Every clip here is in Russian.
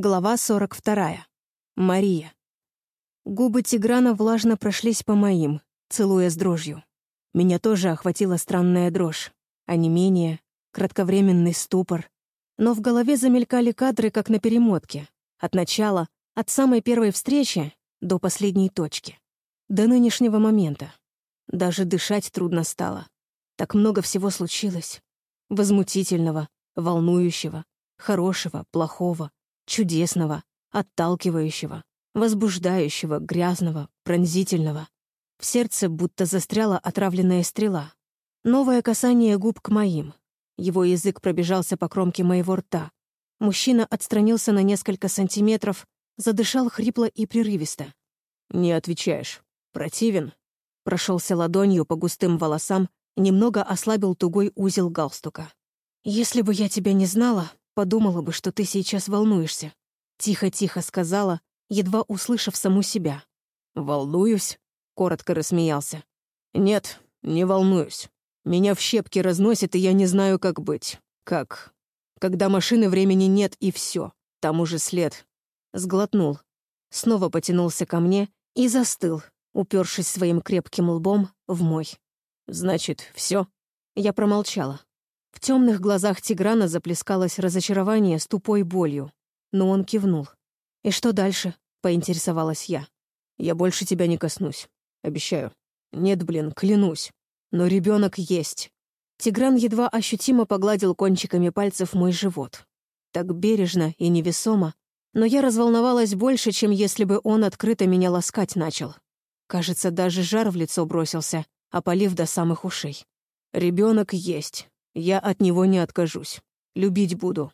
Глава 42. Мария. Губы Тиграна влажно прошлись по моим, целуя с дрожью. Меня тоже охватила странная дрожь, а не менее кратковременный ступор. Но в голове замелькали кадры, как на перемотке. От начала, от самой первой встречи до последней точки. До нынешнего момента. Даже дышать трудно стало. Так много всего случилось. Возмутительного, волнующего, хорошего, плохого чудесного, отталкивающего, возбуждающего, грязного, пронзительного. В сердце будто застряла отравленная стрела. Новое касание губ к моим. Его язык пробежался по кромке моего рта. Мужчина отстранился на несколько сантиметров, задышал хрипло и прерывисто. «Не отвечаешь. Противен?» Прошелся ладонью по густым волосам, немного ослабил тугой узел галстука. «Если бы я тебя не знала, Подумала бы, что ты сейчас волнуешься. Тихо-тихо сказала, едва услышав саму себя. «Волнуюсь?» — коротко рассмеялся. «Нет, не волнуюсь. Меня в щепки разносит, и я не знаю, как быть. Как? Когда машины времени нет, и все. Там уже след». Сглотнул. Снова потянулся ко мне и застыл, упершись своим крепким лбом в мой. «Значит, все? Я промолчала. В темных глазах Тиграна заплескалось разочарование с тупой болью. Но он кивнул. «И что дальше?» — поинтересовалась я. «Я больше тебя не коснусь. Обещаю. Нет, блин, клянусь. Но ребенок есть». Тигран едва ощутимо погладил кончиками пальцев мой живот. Так бережно и невесомо, но я разволновалась больше, чем если бы он открыто меня ласкать начал. Кажется, даже жар в лицо бросился, опалив до самых ушей. Ребенок есть. Я от него не откажусь. Любить буду.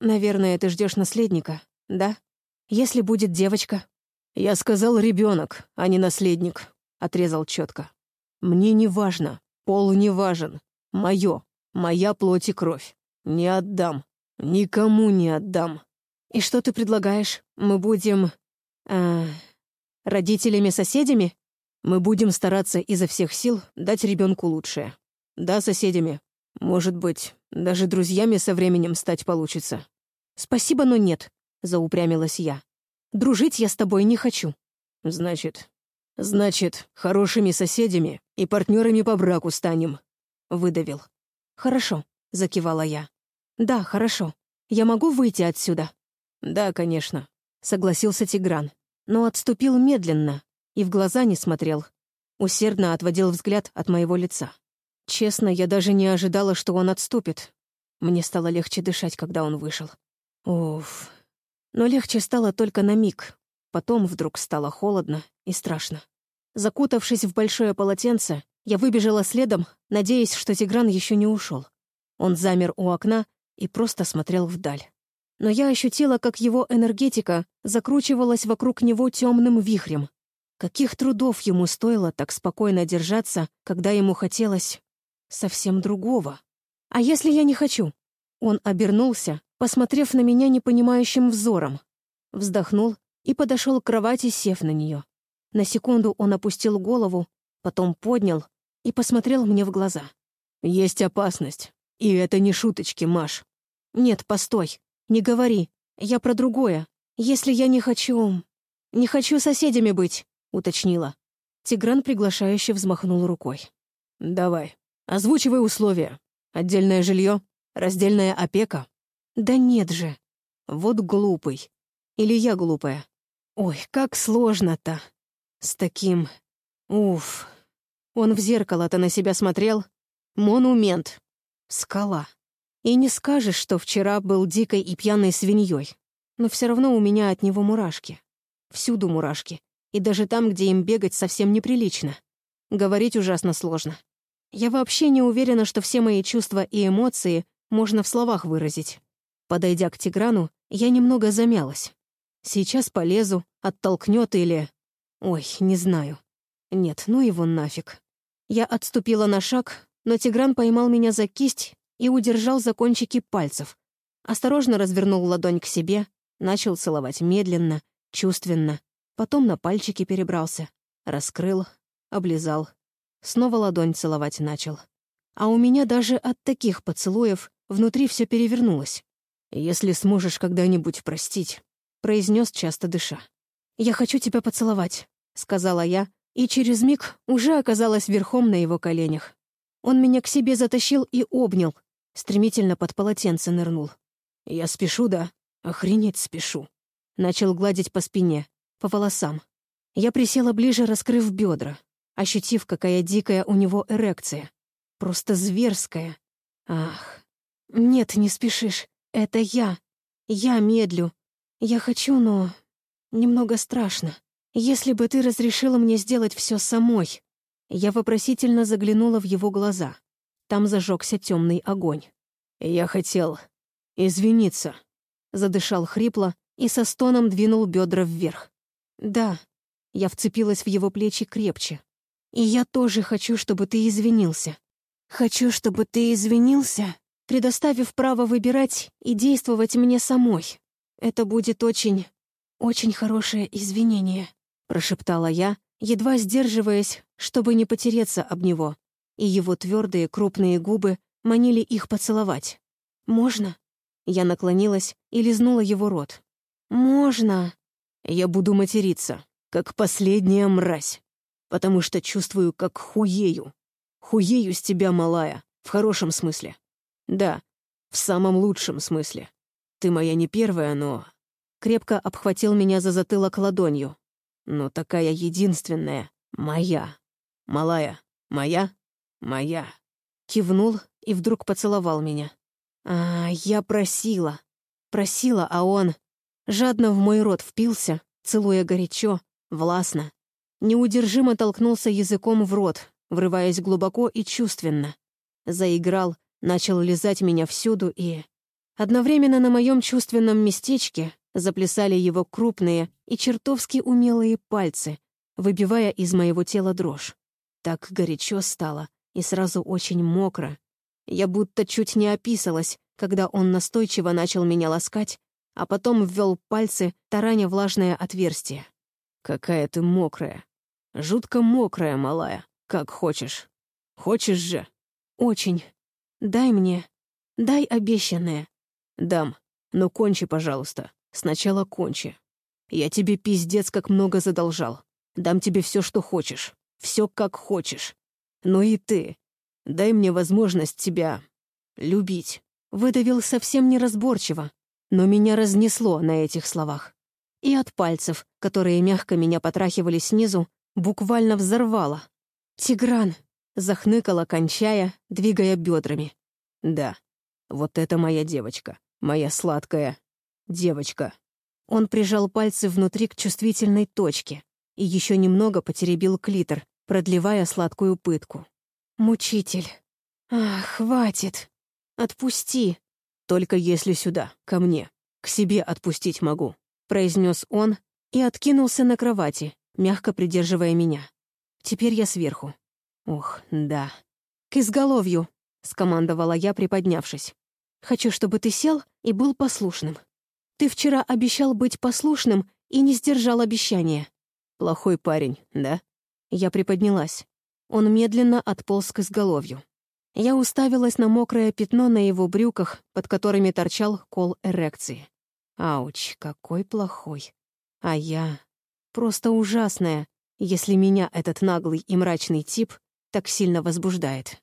Наверное, ты ждешь наследника, да? Если будет девочка. Я сказал ребенок, а не наследник, отрезал четко. Мне не важно, пол не важен. Мое, моя плоть и кровь. Не отдам. Никому не отдам. И что ты предлагаешь? Мы будем... Э, родителями-соседями? Мы будем стараться изо всех сил дать ребенку лучшее. Да, соседями, может быть, даже друзьями со временем стать получится. Спасибо, но нет, заупрямилась я. Дружить я с тобой не хочу. Значит, значит, хорошими соседями и партнерами по браку станем, выдавил. Хорошо, закивала я. Да, хорошо. Я могу выйти отсюда? Да, конечно, согласился Тигран, но отступил медленно и в глаза не смотрел. Усердно отводил взгляд от моего лица. Честно, я даже не ожидала, что он отступит. Мне стало легче дышать, когда он вышел. Уф. Но легче стало только на миг. Потом вдруг стало холодно и страшно. Закутавшись в большое полотенце, я выбежала следом, надеясь, что Тигран еще не ушел. Он замер у окна и просто смотрел вдаль. Но я ощутила, как его энергетика закручивалась вокруг него темным вихрем. Каких трудов ему стоило так спокойно держаться, когда ему хотелось совсем другого. А если я не хочу? Он обернулся, посмотрев на меня непонимающим взором. Вздохнул и подошел к кровати, сев на нее. На секунду он опустил голову, потом поднял и посмотрел мне в глаза. «Есть опасность. И это не шуточки, Маш». «Нет, постой. Не говори. Я про другое. Если я не хочу... Не хочу соседями быть», — уточнила. Тигран приглашающе взмахнул рукой. «Давай». Озвучивай условия. Отдельное жилье, раздельная опека. Да нет же. Вот глупый. Или я глупая? Ой, как сложно-то. С таким... Уф. Он в зеркало-то на себя смотрел. Монумент. Скала. И не скажешь, что вчера был дикой и пьяной свиньей. Но все равно у меня от него мурашки. Всюду мурашки. И даже там, где им бегать совсем неприлично. Говорить ужасно сложно. Я вообще не уверена, что все мои чувства и эмоции можно в словах выразить. Подойдя к Тиграну, я немного замялась. Сейчас полезу, оттолкнет или... Ой, не знаю. Нет, ну его нафиг. Я отступила на шаг, но Тигран поймал меня за кисть и удержал за кончики пальцев. Осторожно развернул ладонь к себе, начал целовать медленно, чувственно, потом на пальчики перебрался, раскрыл, облизал. Снова ладонь целовать начал. А у меня даже от таких поцелуев внутри все перевернулось. Если сможешь когда-нибудь простить, — произнес часто дыша. «Я хочу тебя поцеловать», — сказала я, и через миг уже оказалась верхом на его коленях. Он меня к себе затащил и обнял, стремительно под полотенце нырнул. «Я спешу, да? Охренеть спешу». Начал гладить по спине, по волосам. Я присела ближе, раскрыв бедра, ощутив, какая дикая у него эрекция. Просто зверская. Ах. Нет, не спешишь. Это я. Я медлю. Я хочу, но... Немного страшно. Если бы ты разрешила мне сделать все самой. Я вопросительно заглянула в его глаза. Там зажегся темный огонь. Я хотел извиниться. Задышал хрипло и со стоном двинул бедра вверх. Да, я вцепилась в его плечи крепче. И я тоже хочу, чтобы ты извинился. Хочу, чтобы ты извинился, предоставив право выбирать и действовать мне самой. Это будет очень, очень хорошее извинение», — прошептала я, едва сдерживаясь, чтобы не потереться об него, и его твердые крупные губы манили их поцеловать. «Можно?» Я наклонилась и лизнула его рот. «Можно!» «Я буду материться», как последняя мразь, потому что чувствую, как хуею. Хуею с тебя, малая, в хорошем смысле. Да, в самом лучшем смысле. Ты моя не первая, но... Крепко обхватил меня за затылок ладонью. Но такая единственная, моя. Малая, моя, моя. Кивнул и вдруг поцеловал меня. А, я просила. Просила, а он жадно в мой рот впился, целуя горячо, властно. Неудержимо толкнулся языком в рот, врываясь глубоко и чувственно. Заиграл, начал лизать меня всюду и... Одновременно на моем чувственном местечке заплясали его крупные и чертовски умелые пальцы, выбивая из моего тела дрожь. Так горячо стало и сразу очень мокро. Я будто чуть не описалась, когда он настойчиво начал меня ласкать, а потом ввел пальцы, тараня влажное отверстие. «Какая ты мокрая. Жутко мокрая, малая. Как хочешь. Хочешь же?» «Очень. Дай мне. Дай обещанное». «Дам. Но кончи, пожалуйста. Сначала кончи. Я тебе пиздец как много задолжал. Дам тебе все, что хочешь. Все, как хочешь. Но и ты. Дай мне возможность тебя... любить». Выдавил совсем неразборчиво, но меня разнесло на этих словах и от пальцев, которые мягко меня потрахивали снизу, буквально взорвало. «Тигран!» — захныкала, кончая, двигая бедрами. «Да, вот это моя девочка, моя сладкая девочка». Он прижал пальцы внутри к чувствительной точке и еще немного потеребил клитор, продлевая сладкую пытку. «Мучитель! Ах, хватит! Отпусти!» «Только если сюда, ко мне. К себе отпустить могу. — произнес он и откинулся на кровати, мягко придерживая меня. Теперь я сверху. Ох, да. «К изголовью!» — скомандовала я, приподнявшись. «Хочу, чтобы ты сел и был послушным. Ты вчера обещал быть послушным и не сдержал обещания». «Плохой парень, да?» Я приподнялась. Он медленно отполз к изголовью. Я уставилась на мокрое пятно на его брюках, под которыми торчал кол эрекции. Ауч, какой плохой. А я просто ужасная, если меня этот наглый и мрачный тип так сильно возбуждает.